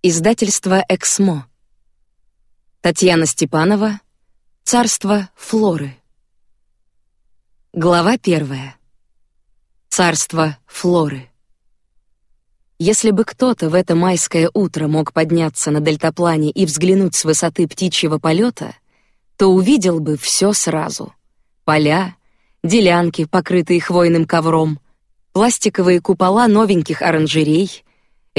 Издательство Эксмо. Татьяна Степанова. Царство Флоры. Глава первая. Царство Флоры. Если бы кто-то в это майское утро мог подняться на дельтаплане и взглянуть с высоты птичьего полета, то увидел бы все сразу: поля, делянки, покрытые хвойным ковром, пластиковые купола новеньких оранжерей,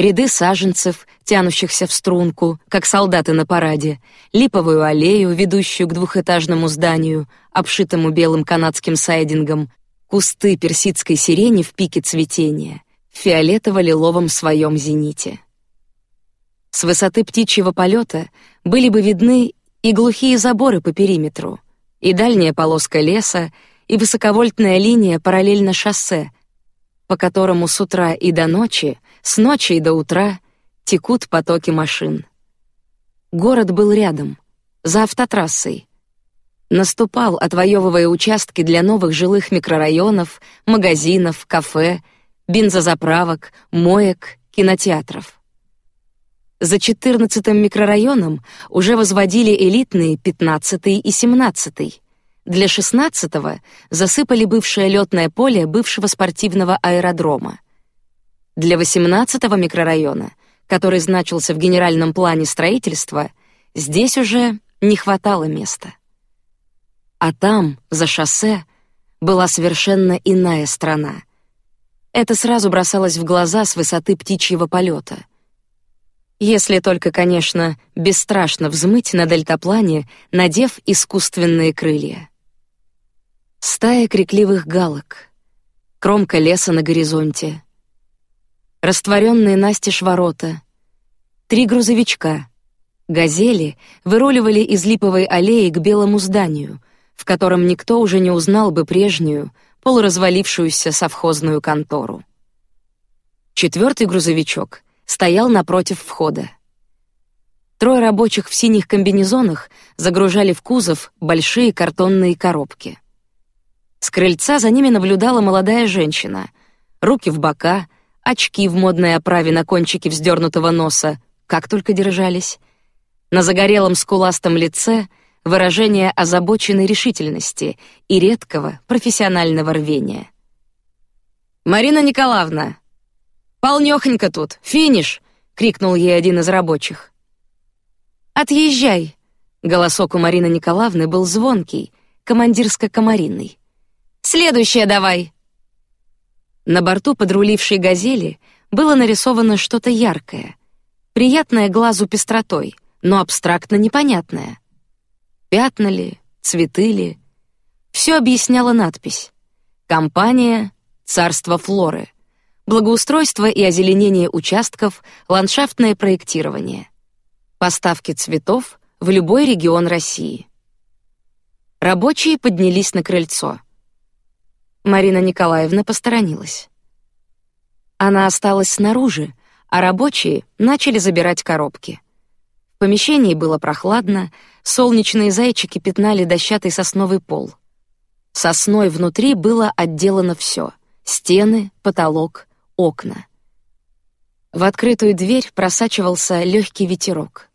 ряды саженцев, тянущихся в струнку, как солдаты на параде, липовую аллею, ведущую к двухэтажному зданию, обшитому белым канадским сайдингом, кусты персидской сирени в пике цветения, фиолетово-лиловом своем зените. С высоты птичьего полета были бы видны и глухие заборы по периметру, и дальняя полоска леса, и высоковольтная линия параллельно шоссе, по которому с утра и до ночи с ночи и до утра текут потоки машин. Город был рядом, за автотрассой. Наступал, отвоевывая участки для новых жилых микрорайонов, магазинов, кафе, бензозаправок, моек, кинотеатров. За 14-м микрорайоном уже возводили элитные 15 и 17 Для 16-го засыпали бывшее летное поле бывшего спортивного аэродрома. Для 18-го микрорайона, который значился в генеральном плане строительства, здесь уже не хватало места. А там, за шоссе, была совершенно иная страна. Это сразу бросалось в глаза с высоты птичьего полета. Если только, конечно, бесстрашно взмыть на дельтаплане, надев искусственные крылья. Стая крикливых галок, кромка леса на горизонте, растворенные настежь ворота, три грузовичка, газели выруливали из липовой аллеи к белому зданию, в котором никто уже не узнал бы прежнюю полуразвалившуюся совхозную контору. Четвертый грузовичок стоял напротив входа. Трое рабочих в синих комбинезонах загружали в кузов большие картонные коробки. С крыльца за ними наблюдала молодая женщина, руки в бока, очки в модной оправе на кончике вздернутого носа, как только держались. На загорелом скуластом лице выражение озабоченной решительности и редкого профессионального рвения. Марина Николаевна, полнёхонько тут, финиш! крикнул ей один из рабочих. Отъезжай. Голосок у Марины Николаевны был звонкий, командирско-комаринный. Следующее давай. На борту подрулившей газели было нарисовано что-то яркое, приятное глазу пестротой, но абстрактно непонятное. Пятна ли, цветы ли? Все объясняла надпись. Компания «Царство Флоры». Благоустройство и озеленение участков, ландшафтное проектирование. Поставки цветов в любой регион России. Рабочие поднялись на крыльцо. Марина Николаевна посторонилась. Она осталась снаружи, а рабочие начали забирать коробки. В помещении было прохладно, солнечные зайчики пятнали дощатый сосновый пол. Сосной внутри было отделано все: стены, потолок, окна. В открытую дверь просачивался легкий ветерок.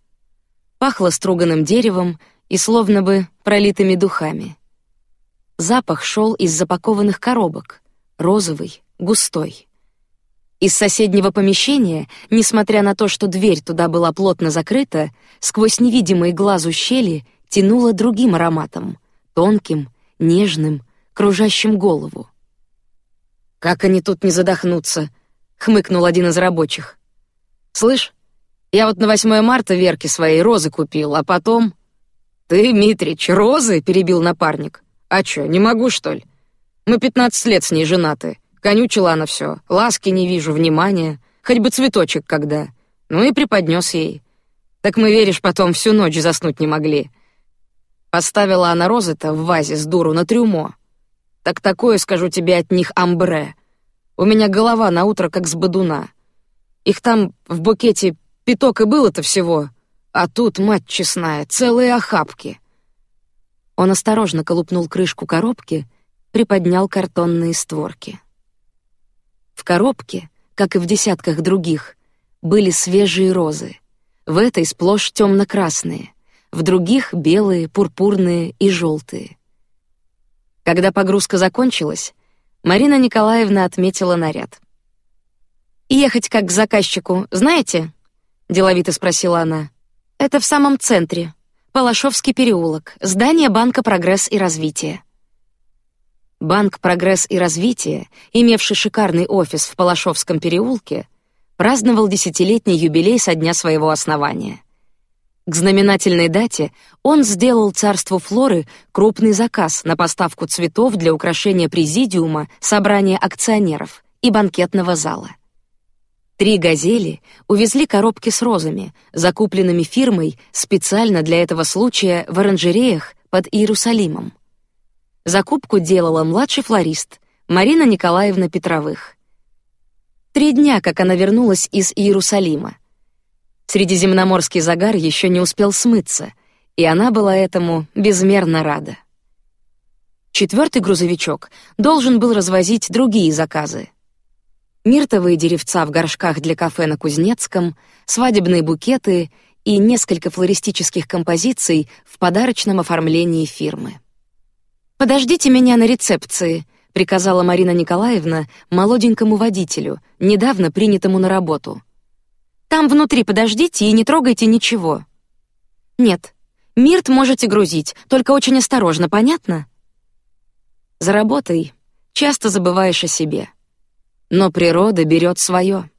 Пахло струганным деревом и словно бы пролитыми духами. Запах шел из запакованных коробок, розовый, густой. Из соседнего помещения, несмотря на то, что дверь туда была плотно закрыта, сквозь невидимые глазу щели тянуло другим ароматом, тонким, нежным, кружащим голову. Как они тут не задохнутся? хмыкнул один из рабочих. Слышь, я вот на 8 марта Верке своей розы купил, а потом ты, Митрич, розы перебил напарник. А чё, не могу что ли? Мы пятнадцать лет с ней женаты. Конючила она все, ласки не вижу, внимания, хоть бы цветочек когда. Ну и преподнес ей. Так мы веришь, потом всю ночь заснуть не могли. Поставила она розы-то в вазе с дуру на трюмо. Так такое, скажу тебе, от них амбре. У меня голова на утро как с бодуна. Их там в букете пяток и было-то всего, а тут мать честная, целые охапки. Он осторожно колупнул крышку коробки, приподнял картонные створки. В коробке, как и в десятках других, были свежие розы, в этой сплошь темно-красные, в других белые, пурпурные и желтые. Когда погрузка закончилась, Марина Николаевна отметила наряд. Ехать как к заказчику, знаете? деловито спросила она. Это в самом центре, Палашовский переулок, здание банка Прогресс и развитие. Банк Прогресс и развитие, имевший шикарный офис в Палашовском переулке, праздновал десятилетний юбилей со дня своего основания. К знаменательной дате он сделал царству Флоры крупный заказ на поставку цветов для украшения президиума, собрания акционеров и банкетного зала. Три газели увезли коробки с розами, закупленными фирмой специально для этого случая в оранжереях под Иерусалимом. Закупку делала младший флорист Марина Николаевна Петровых. Три дня, как она вернулась из Иерусалима. Средиземноморский загар еще не успел смыться, и она была этому безмерно рада. Четвертый грузовичок должен был развозить другие заказы. Миртовые деревца в горшках для кафе на Кузнецком, свадебные букеты и несколько флористических композиций в подарочном оформлении фирмы. Подождите меня на рецепции, приказала Марина Николаевна молоденькому водителю, недавно принятому на работу. Там внутри подождите и не трогайте ничего. Нет, Мирт можете грузить, только очень осторожно, понятно? За работой часто забываешь о себе, но природа берет свое.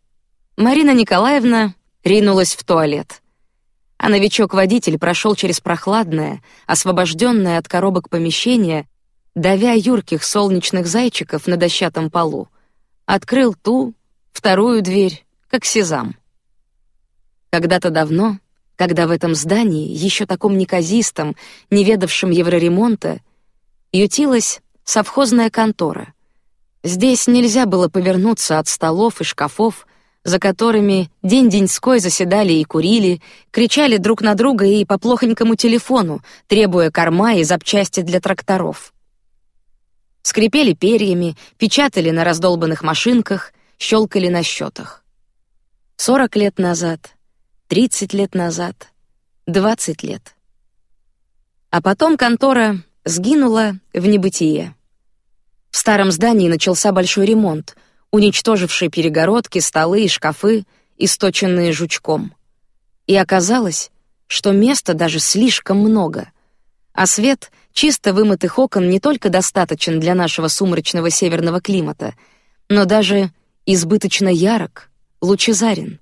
Марина Николаевна ринулась в туалет а новичок-водитель прошел через прохладное, освобожденное от коробок помещение, давя юрких солнечных зайчиков на дощатом полу, открыл ту, вторую дверь, как сезам. Когда-то давно, когда в этом здании, еще таком неказистом, не ведавшем евроремонта, ютилась совхозная контора. Здесь нельзя было повернуться от столов и шкафов, за которыми день-деньской заседали и курили, кричали друг на друга и по плохонькому телефону, требуя корма и запчасти для тракторов. Скрипели перьями, печатали на раздолбанных машинках, щелкали на счетах. Сорок лет назад, тридцать лет назад, двадцать лет. А потом контора сгинула в небытие. В старом здании начался большой ремонт — уничтоживший перегородки, столы и шкафы, источенные жучком. И оказалось, что места даже слишком много, а свет чисто вымытых окон не только достаточен для нашего сумрачного северного климата, но даже избыточно ярок, лучезарен.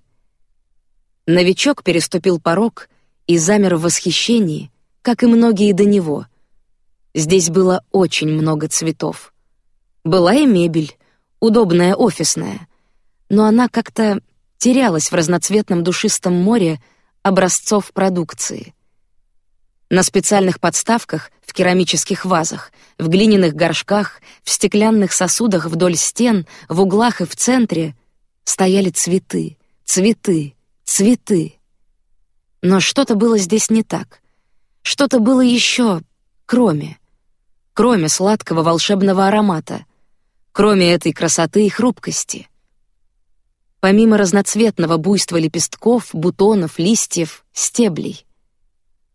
Новичок переступил порог и замер в восхищении, как и многие до него. Здесь было очень много цветов. Была и мебель, удобная офисная, но она как-то терялась в разноцветном душистом море образцов продукции. На специальных подставках, в керамических вазах, в глиняных горшках, в стеклянных сосудах вдоль стен, в углах и в центре стояли цветы, цветы, цветы. Но что-то было здесь не так. Что-то было еще, кроме, кроме сладкого волшебного аромата — кроме этой красоты и хрупкости. Помимо разноцветного буйства лепестков, бутонов, листьев, стеблей.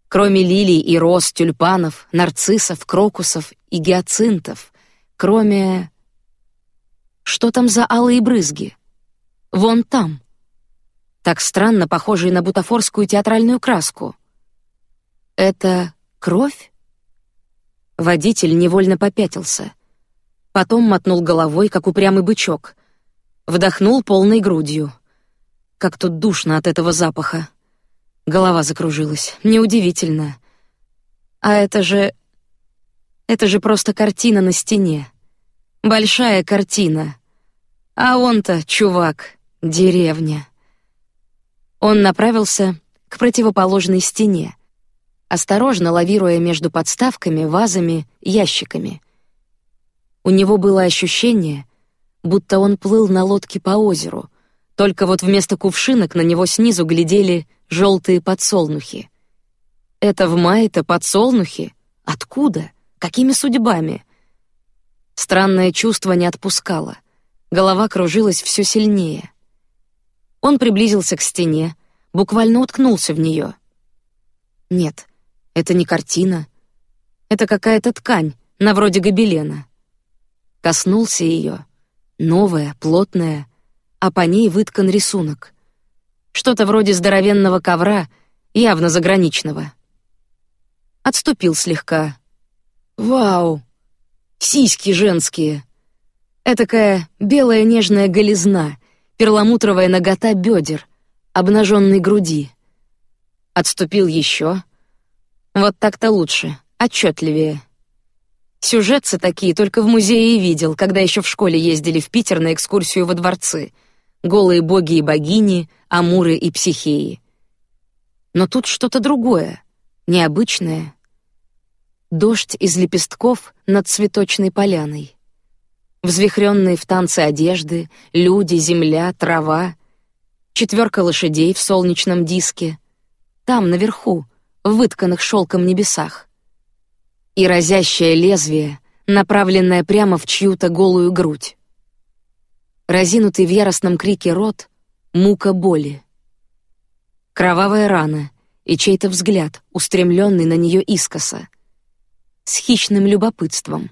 Кроме лилий и роз, тюльпанов, нарциссов, крокусов и гиацинтов. Кроме... Что там за алые брызги? Вон там. Так странно похожие на бутафорскую театральную краску. Это кровь? Водитель невольно попятился потом мотнул головой, как упрямый бычок, вдохнул полной грудью. Как тут душно от этого запаха. Голова закружилась. Неудивительно. А это же... Это же просто картина на стене. Большая картина. А он-то, чувак, деревня. Он направился к противоположной стене, осторожно лавируя между подставками, вазами, ящиками — у него было ощущение, будто он плыл на лодке по озеру, только вот вместо кувшинок на него снизу глядели желтые подсолнухи. Это в мае-то подсолнухи? Откуда? Какими судьбами? Странное чувство не отпускало. Голова кружилась все сильнее. Он приблизился к стене, буквально уткнулся в нее. Нет, это не картина. Это какая-то ткань, на вроде гобелена. Коснулся ее, новая, плотная, а по ней выткан рисунок. Что-то вроде здоровенного ковра, явно заграничного. Отступил слегка. Вау, сиськи женские. Этакая белая нежная голизна, перламутровая нагота бедер, обнаженной груди. Отступил еще. Вот так-то лучше, отчетливее. Сюжетцы такие только в музее видел, когда еще в школе ездили в Питер на экскурсию во дворцы. Голые боги и богини, амуры и психеи. Но тут что-то другое, необычное. Дождь из лепестков над цветочной поляной. Взвихренные в танце одежды, люди, земля, трава. Четверка лошадей в солнечном диске. Там, наверху, в вытканных шелком небесах и разящее лезвие, направленное прямо в чью-то голую грудь. Разинутый в яростном крике рот — мука боли. Кровавая рана и чей-то взгляд, устремленный на нее искоса, с хищным любопытством.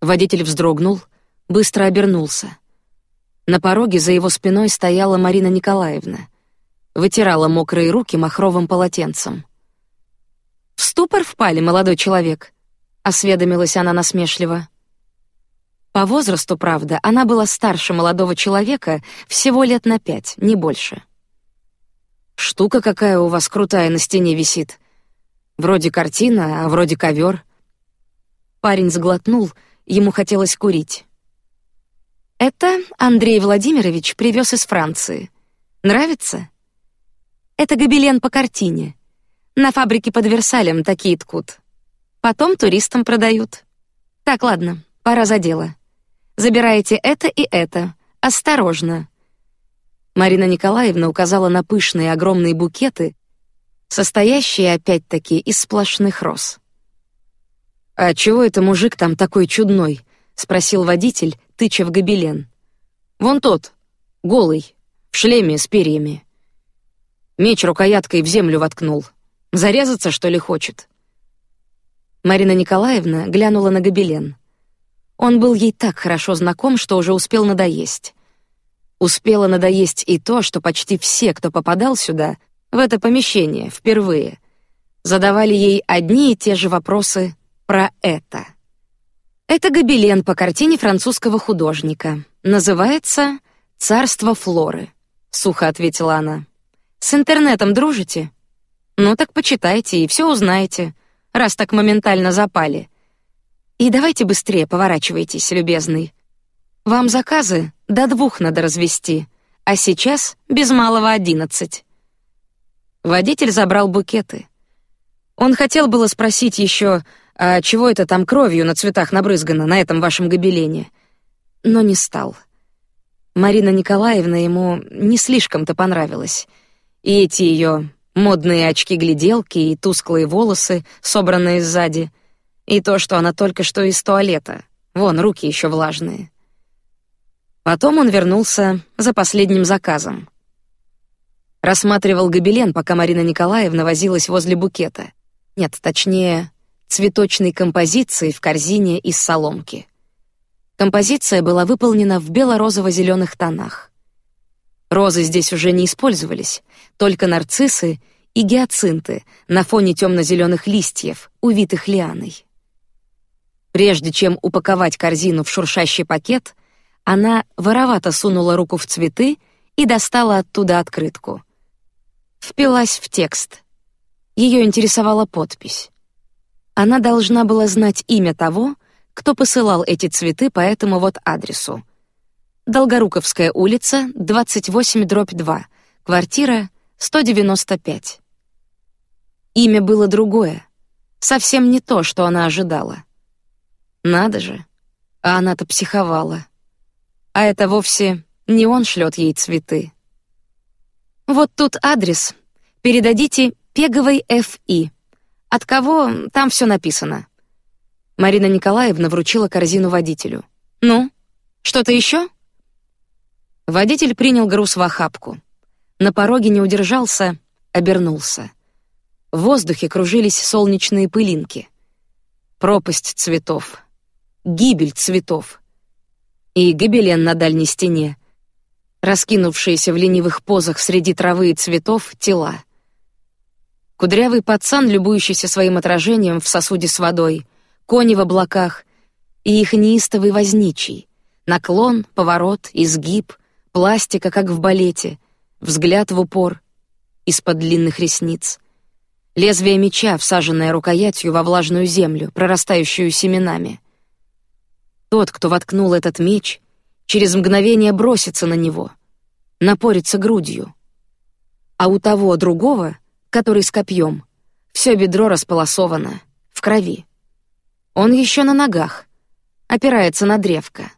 Водитель вздрогнул, быстро обернулся. На пороге за его спиной стояла Марина Николаевна, вытирала мокрые руки махровым полотенцем. В ступор впали, молодой человек осведомилась она насмешливо. По возрасту, правда, она была старше молодого человека всего лет на пять, не больше. Штука какая у вас крутая на стене висит. Вроде картина, а вроде ковер. Парень сглотнул, ему хотелось курить. Это Андрей Владимирович привез из Франции. Нравится? Это гобелен по картине. На фабрике под Версалем такие ткут. Потом туристам продают. Так, ладно, пора за дело. Забираете это и это. Осторожно. Марина Николаевна указала на пышные огромные букеты, состоящие опять-таки из сплошных роз. А чего это мужик там такой чудной? спросил водитель, тыча в гобелен. Вон тот, голый, в шлеме с перьями. Меч рукояткой в землю воткнул. Зарезаться что ли хочет? Марина Николаевна глянула на гобелен. Он был ей так хорошо знаком, что уже успел надоесть. Успело надоесть и то, что почти все, кто попадал сюда, в это помещение впервые, задавали ей одни и те же вопросы про это. Это гобелен по картине французского художника. Называется «Царство Флоры», — сухо ответила она. «С интернетом дружите? Ну так почитайте и все узнаете раз так моментально запали. И давайте быстрее поворачивайтесь, любезный. Вам заказы до двух надо развести, а сейчас без малого одиннадцать. Водитель забрал букеты. Он хотел было спросить еще, а чего это там кровью на цветах набрызгано на этом вашем гобелене, но не стал. Марина Николаевна ему не слишком-то понравилась, и эти ее Модные очки-гляделки и тусклые волосы, собранные сзади, и то, что она только что из туалета. Вон руки еще влажные. Потом он вернулся за последним заказом. Рассматривал гобелен, пока Марина Николаевна возилась возле букета. Нет, точнее, цветочной композиции в корзине из соломки. Композиция была выполнена в бело-розово-зеленых тонах. Розы здесь уже не использовались, только нарциссы и гиацинты на фоне темно-зеленых листьев, увитых лианой. Прежде чем упаковать корзину в шуршащий пакет, она воровато сунула руку в цветы и достала оттуда открытку. Впилась в текст. Ее интересовала подпись. Она должна была знать имя того, кто посылал эти цветы по этому вот адресу — Долгоруковская улица, 28 дробь 2, квартира 195. Имя было другое, совсем не то, что она ожидала. Надо же, а она-то психовала. А это вовсе не он шлет ей цветы. Вот тут адрес. Передадите Пеговой Ф.И. От кого там все написано. Марина Николаевна вручила корзину водителю. Ну, что-то еще? Водитель принял груз в охапку. На пороге не удержался, обернулся. В воздухе кружились солнечные пылинки. Пропасть цветов. Гибель цветов. И гобелен на дальней стене. Раскинувшиеся в ленивых позах среди травы и цветов тела. Кудрявый пацан, любующийся своим отражением в сосуде с водой, кони в облаках и их неистовый возничий. Наклон, поворот, изгиб, пластика, как в балете, взгляд в упор, из-под длинных ресниц. Лезвие меча, всаженное рукоятью во влажную землю, прорастающую семенами. Тот, кто воткнул этот меч, через мгновение бросится на него, напорится грудью. А у того другого, который с копьем, все бедро располосовано, в крови. Он еще на ногах, опирается на древко,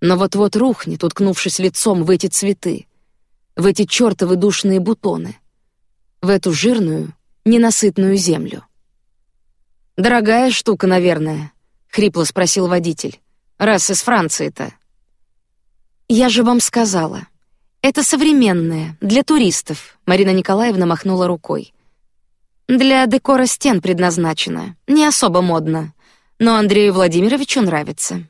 но вот-вот рухнет, уткнувшись лицом в эти цветы, в эти чертовы душные бутоны, в эту жирную, ненасытную землю. Дорогая штука, наверное, хрипло спросил водитель. Раз из Франции-то. Я же вам сказала, это современное для туристов. Марина Николаевна махнула рукой. Для декора стен предназначено, не особо модно но Андрею Владимировичу нравится.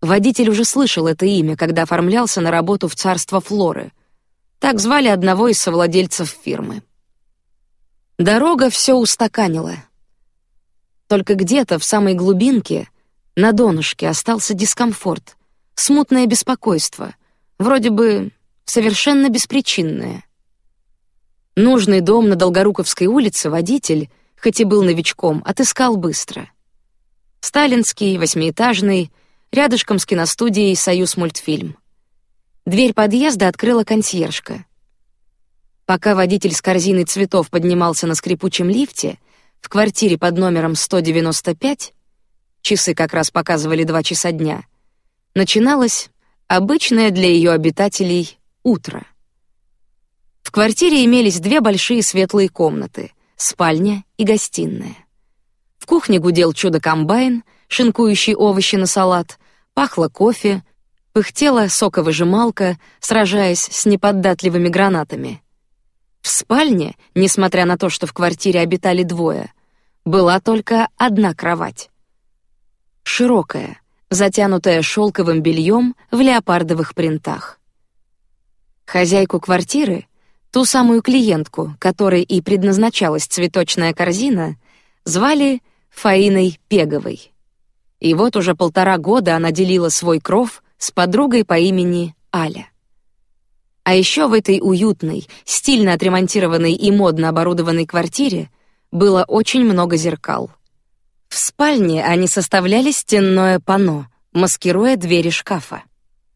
Водитель уже слышал это имя, когда оформлялся на работу в царство Флоры. Так звали одного из совладельцев фирмы. Дорога все устаканила. Только где-то в самой глубинке, на донышке, остался дискомфорт, смутное беспокойство, вроде бы совершенно беспричинное. Нужный дом на Долгоруковской улице водитель, хоть и был новичком, отыскал быстро — Сталинский, восьмиэтажный, рядышком с киностудией «Союз мультфильм». Дверь подъезда открыла консьержка. Пока водитель с корзиной цветов поднимался на скрипучем лифте, в квартире под номером 195, часы как раз показывали два часа дня, начиналось обычное для ее обитателей утро. В квартире имелись две большие светлые комнаты, спальня и гостиная кухне гудел чудо-комбайн, шинкующий овощи на салат, пахло кофе, пыхтела соковыжималка, сражаясь с неподатливыми гранатами. В спальне, несмотря на то, что в квартире обитали двое, была только одна кровать. Широкая, затянутая шелковым бельем в леопардовых принтах. Хозяйку квартиры, ту самую клиентку, которой и предназначалась цветочная корзина, звали Фаиной Пеговой. И вот уже полтора года она делила свой кров с подругой по имени Аля. А еще в этой уютной, стильно отремонтированной и модно оборудованной квартире было очень много зеркал. В спальне они составляли стенное панно, маскируя двери шкафа.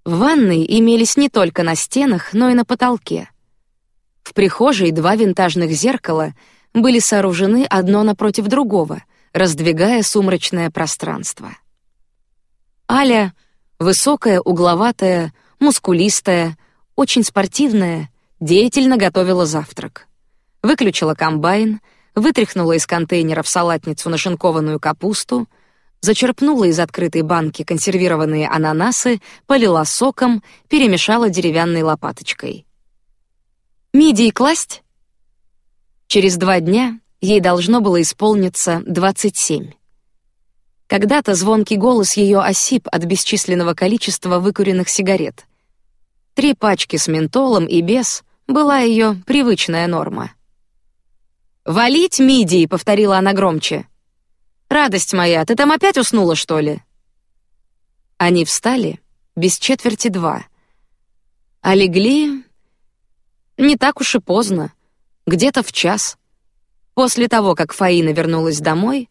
В ванной имелись не только на стенах, но и на потолке. В прихожей два винтажных зеркала были сооружены одно напротив другого, раздвигая сумрачное пространство. Аля, высокая, угловатая, мускулистая, очень спортивная, деятельно готовила завтрак. Выключила комбайн, вытряхнула из контейнера в салатницу нашинкованную капусту, зачерпнула из открытой банки консервированные ананасы, полила соком, перемешала деревянной лопаточкой. Мидии класть? Через два дня Ей должно было исполниться двадцать семь. Когда-то звонкий голос ее осип от бесчисленного количества выкуренных сигарет. Три пачки с ментолом и без была ее привычная норма. «Валить мидии!» — повторила она громче. «Радость моя, ты там опять уснула, что ли?» Они встали без четверти два. А легли не так уж и поздно, где-то в час после того, как Фаина вернулась домой,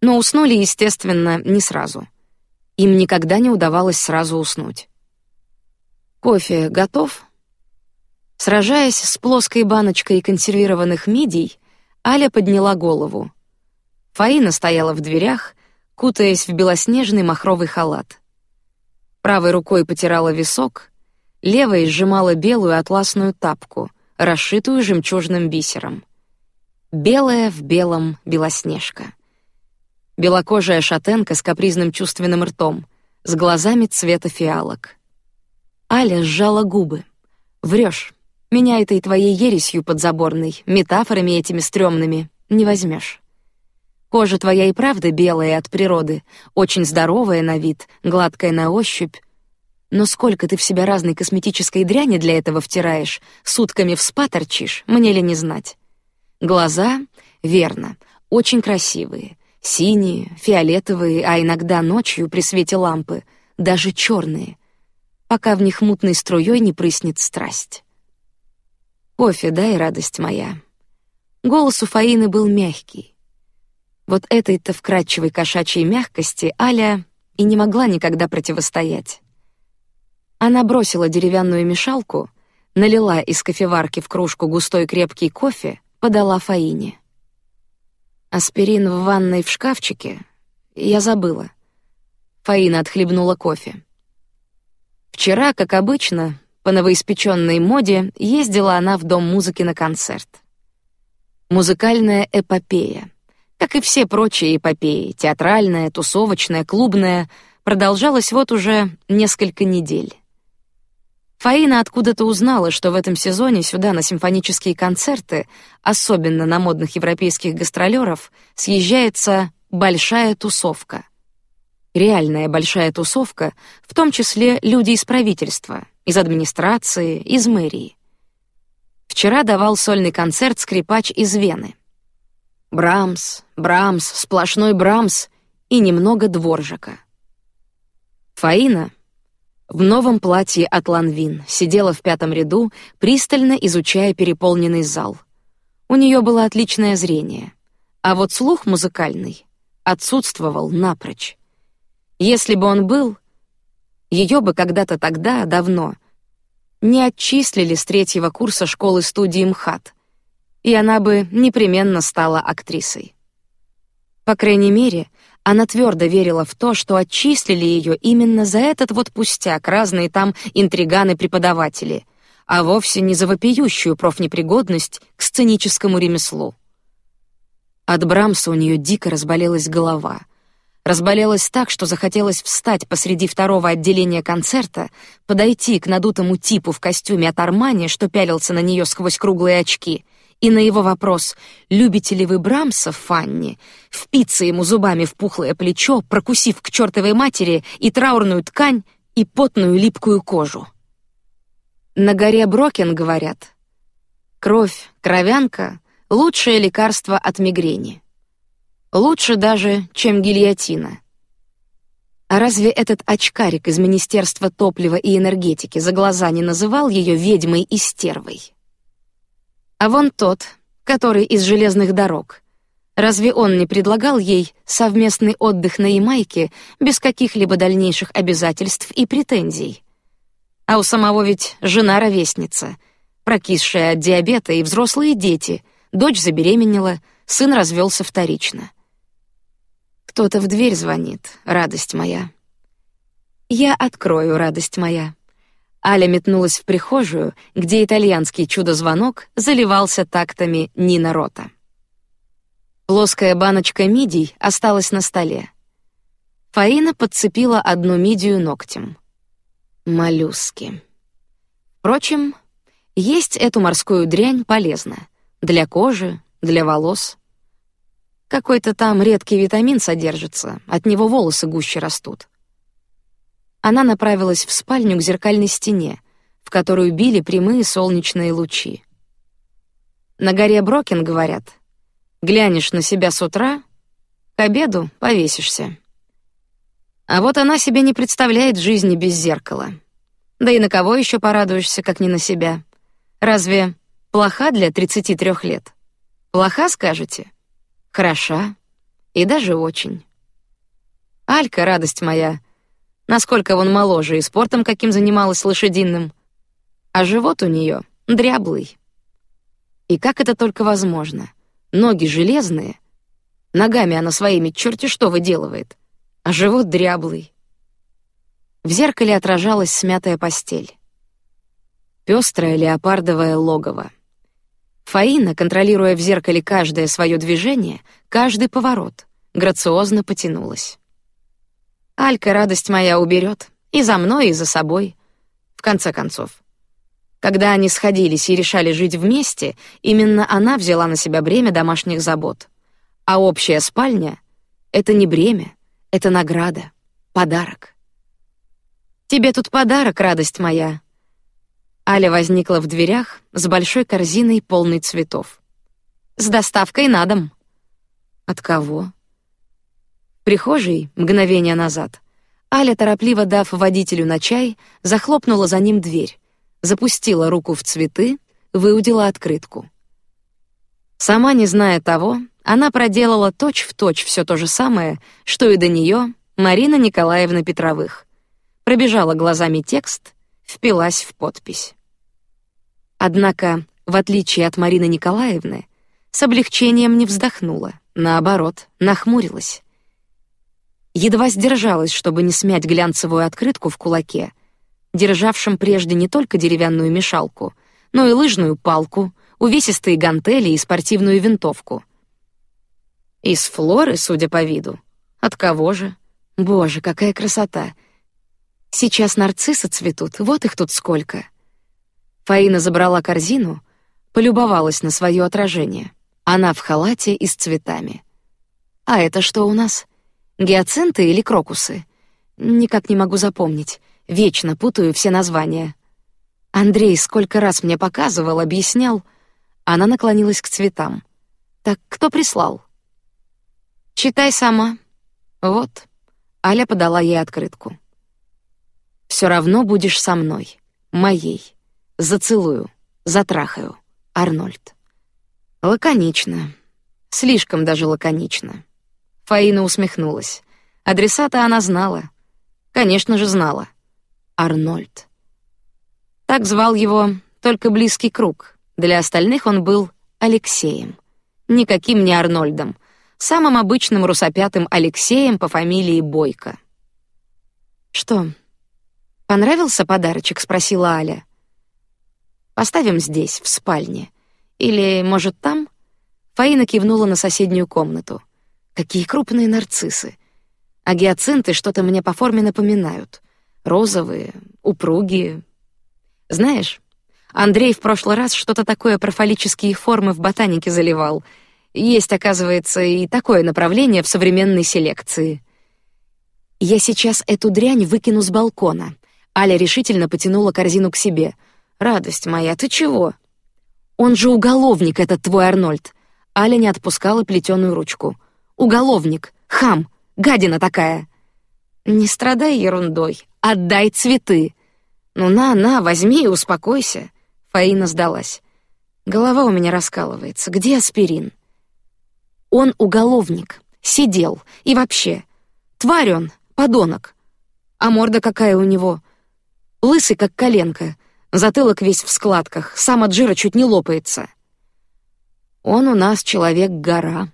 но уснули, естественно, не сразу. Им никогда не удавалось сразу уснуть. Кофе готов? Сражаясь с плоской баночкой консервированных мидий, Аля подняла голову. Фаина стояла в дверях, кутаясь в белоснежный махровый халат. Правой рукой потирала висок, левой сжимала белую атласную тапку, расшитую жемчужным бисером. Белая в белом белоснежка. Белокожая шатенка с капризным чувственным ртом, с глазами цвета фиалок. Аля сжала губы. Врешь. Меня этой твоей ересью подзаборной, метафорами этими стрёмными не возьмешь. Кожа твоя и правда белая от природы, очень здоровая на вид, гладкая на ощупь. Но сколько ты в себя разной косметической дряни для этого втираешь, сутками в спа торчишь, мне ли не знать. Глаза, верно, очень красивые, синие, фиолетовые, а иногда ночью при свете лампы даже черные, пока в них мутной струей не прыснет страсть. Кофе, дай, радость моя. Голос у Фаины был мягкий. Вот этой-то вкрадчивой кошачьей мягкости Аля и не могла никогда противостоять. Она бросила деревянную мешалку, налила из кофеварки в кружку густой крепкий кофе, подала Фаине. Аспирин в ванной в шкафчике. Я забыла. Фаина отхлебнула кофе. Вчера, как обычно, по новоиспеченной моде, ездила она в дом музыки на концерт. Музыкальная эпопея как и все прочие эпопеи, театральная, тусовочная, клубная, продолжалась вот уже несколько недель. Фаина откуда-то узнала, что в этом сезоне сюда на симфонические концерты, особенно на модных европейских гастролеров, съезжается большая тусовка. Реальная большая тусовка, в том числе люди из правительства, из администрации, из мэрии. Вчера давал сольный концерт скрипач из Вены. Брамс, Брамс, сплошной Брамс и немного дворжика. Фаина в новом платье от Ланвин сидела в пятом ряду, пристально изучая переполненный зал. У нее было отличное зрение, а вот слух музыкальный отсутствовал напрочь. Если бы он был, ее бы когда-то тогда, давно, не отчислили с третьего курса школы студии МХАТ, и она бы непременно стала актрисой. По крайней мере, она твердо верила в то, что отчислили ее именно за этот вот пустяк разные там интриганы-преподаватели, а вовсе не за вопиющую профнепригодность к сценическому ремеслу. От Брамса у нее дико разболелась голова. Разболелась так, что захотелось встать посреди второго отделения концерта, подойти к надутому типу в костюме от Армани, что пялился на нее сквозь круглые очки — и на его вопрос «Любите ли вы Брамса, Фанни?» впиться ему зубами в пухлое плечо, прокусив к чертовой матери и траурную ткань, и потную липкую кожу. На горе Брокен говорят, кровь, кровянка — лучшее лекарство от мигрени. Лучше даже, чем гильотина. А разве этот очкарик из Министерства топлива и энергетики за глаза не называл ее ведьмой и стервой? А вон тот, который из железных дорог. Разве он не предлагал ей совместный отдых на Ямайке без каких-либо дальнейших обязательств и претензий? А у самого ведь жена ровесница, прокисшая от диабета и взрослые дети, дочь забеременела, сын развелся вторично. Кто-то в дверь звонит, радость моя. Я открою, радость моя. Аля метнулась в прихожую, где итальянский чудо-звонок заливался тактами Нина Рота. Плоская баночка мидий осталась на столе. Фаина подцепила одну мидию ногтем. Моллюски. Впрочем, есть эту морскую дрянь полезно для кожи, для волос. Какой-то там редкий витамин содержится, от него волосы гуще растут. Она направилась в спальню к зеркальной стене, в которую били прямые солнечные лучи. На горе Брокен говорят: глянешь на себя с утра, к обеду повесишься. А вот она себе не представляет жизни без зеркала. Да и на кого еще порадуешься, как не на себя? Разве плоха для 33 лет? Плоха, скажете? Хороша и даже очень. Алька, радость моя, насколько он моложе и спортом каким занималась лошадиным, а живот у нее дряблый. И как это только возможно? Ноги железные, ногами она своими черти что выделывает, а живот дряблый. В зеркале отражалась смятая постель. Пестрое леопардовое логово. Фаина, контролируя в зеркале каждое свое движение, каждый поворот, грациозно потянулась. Алька, радость моя, уберет и за мной, и за собой. В конце концов, Когда они сходились и решали жить вместе, именно она взяла на себя бремя домашних забот. А общая спальня — это не бремя, это награда, подарок. «Тебе тут подарок, радость моя». Аля возникла в дверях с большой корзиной, полной цветов. «С доставкой на дом». «От кого?» Прихожей, мгновение назад, Аля, торопливо дав водителю на чай, захлопнула за ним дверь, запустила руку в цветы, выудила открытку. Сама не зная того, она проделала точь-в-точь все то же самое, что и до нее Марина Николаевна Петровых. Пробежала глазами текст, впилась в подпись. Однако, в отличие от Марины Николаевны, с облегчением не вздохнула, наоборот, нахмурилась. Едва сдержалась, чтобы не смять глянцевую открытку в кулаке, державшим прежде не только деревянную мешалку, но и лыжную палку, увесистые гантели и спортивную винтовку. Из флоры, судя по виду. От кого же? Боже, какая красота! Сейчас нарциссы цветут, вот их тут сколько. Фаина забрала корзину, полюбовалась на свое отражение. Она в халате и с цветами. А это что у нас? Гиацинты или крокусы? Никак не могу запомнить. Вечно путаю все названия. Андрей сколько раз мне показывал, объяснял. Она наклонилась к цветам. Так кто прислал? Читай сама. Вот. Аля подала ей открытку. Все равно будешь со мной, моей. Зацелую, затрахаю. Арнольд. Лаконично, слишком даже лаконично. Фаина усмехнулась. Адресата она знала, конечно же знала. Арнольд. Так звал его только близкий круг. Для остальных он был Алексеем. Никаким не Арнольдом, самым обычным русопятым Алексеем по фамилии Бойко. Что? Понравился подарочек? – спросила Аля. Поставим здесь, в спальне, или, может, там? Фаина кивнула на соседнюю комнату. Какие крупные нарциссы! А гиацинты что-то мне по форме напоминают розовые, упругие. Знаешь, Андрей в прошлый раз что-то такое про фаллические формы в ботанике заливал. Есть, оказывается, и такое направление в современной селекции. Я сейчас эту дрянь выкину с балкона. Аля решительно потянула корзину к себе. Радость моя, ты чего? Он же уголовник, этот твой Арнольд. Аля не отпускала плетеную ручку. Уголовник, хам, гадина такая. Не страдай ерундой, отдай цветы. Ну на, на, возьми и успокойся. Фаина сдалась. Голова у меня раскалывается. Где аспирин? Он уголовник, сидел и вообще. Тварь он, подонок. А морда какая у него? Лысый, как коленка, затылок весь в складках, сам от жира чуть не лопается. Он у нас человек-гора.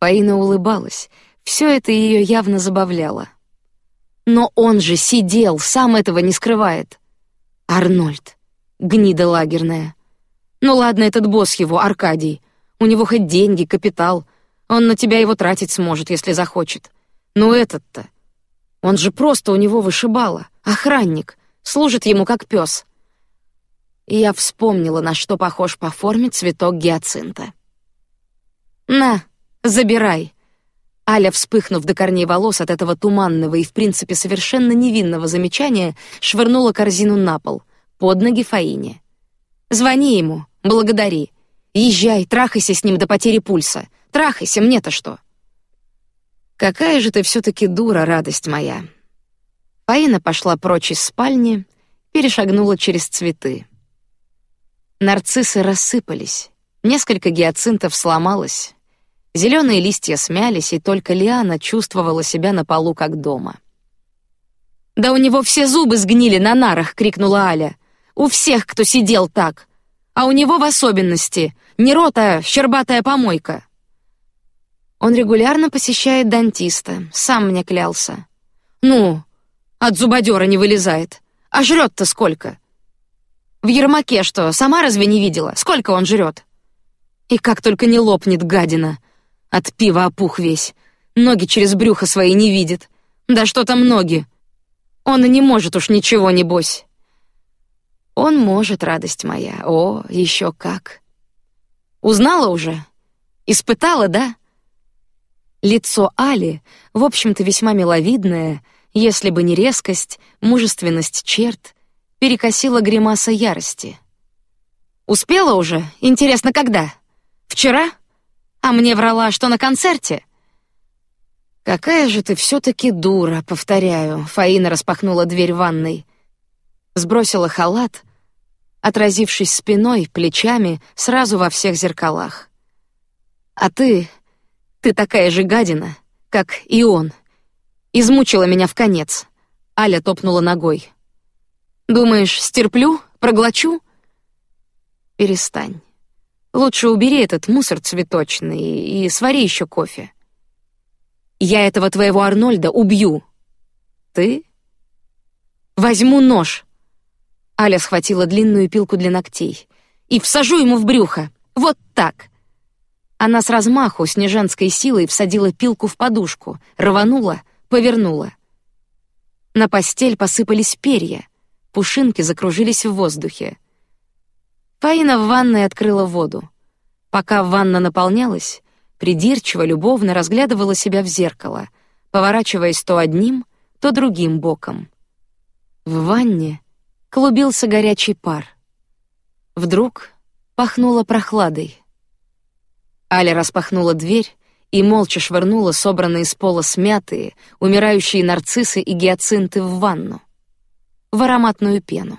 Фаина улыбалась, все это ее явно забавляло. Но он же сидел, сам этого не скрывает. Арнольд, гнида лагерная. Ну ладно, этот босс его, Аркадий. У него хоть деньги, капитал. Он на тебя его тратить сможет, если захочет. Но этот-то... Он же просто у него вышибала, охранник, служит ему как пес. И я вспомнила, на что похож по форме цветок гиацинта. На, забирай. Аля, вспыхнув до корней волос от этого туманного и в принципе совершенно невинного замечания, швырнула корзину на пол под ноги Фаине. Звони ему, благодари, езжай, трахайся с ним до потери пульса, трахайся, мне-то что? Какая же ты все-таки дура, радость моя. Фаина пошла прочь из спальни, перешагнула через цветы. Нарциссы рассыпались, несколько гиацинтов сломалось, Зеленые листья смялись, и только Лиана чувствовала себя на полу как дома. Да у него все зубы сгнили на нарах, крикнула Аля. У всех, кто сидел так, а у него в особенности не рот, а щербатая помойка. Он регулярно посещает дантиста, сам мне клялся. Ну, от зубодера не вылезает. А жрет-то сколько? В Ермаке что, сама разве не видела? Сколько он жрет? И как только не лопнет гадина. От пива опух весь. Ноги через брюхо свои не видит. Да что там ноги? Он и не может уж ничего, не бось. Он может, радость моя. О, еще как. Узнала уже? Испытала, да? Лицо Али, в общем-то, весьма миловидное, если бы не резкость, мужественность черт, перекосила гримаса ярости. Успела уже? Интересно, когда? Вчера? А мне врала, что на концерте. Какая же ты все-таки дура, повторяю. Фаина распахнула дверь ванной, сбросила халат, отразившись спиной, плечами, сразу во всех зеркалах. А ты, ты такая же гадина, как и он. Измучила меня в конец. Аля топнула ногой. Думаешь, стерплю, проглочу? Перестань. Лучше убери этот мусор цветочный и свари еще кофе. Я этого твоего Арнольда убью. Ты? Возьму нож. Аля схватила длинную пилку для ногтей и всажу ему в брюхо. Вот так. Она с размаху, с неженской силой всадила пилку в подушку, рванула, повернула. На постель посыпались перья, пушинки закружились в воздухе. Фаина в ванной открыла воду. Пока ванна наполнялась, придирчиво, любовно разглядывала себя в зеркало, поворачиваясь то одним, то другим боком. В ванне клубился горячий пар. Вдруг пахнуло прохладой. Аля распахнула дверь и молча швырнула собранные с пола смятые, умирающие нарциссы и гиацинты в ванну, в ароматную пену.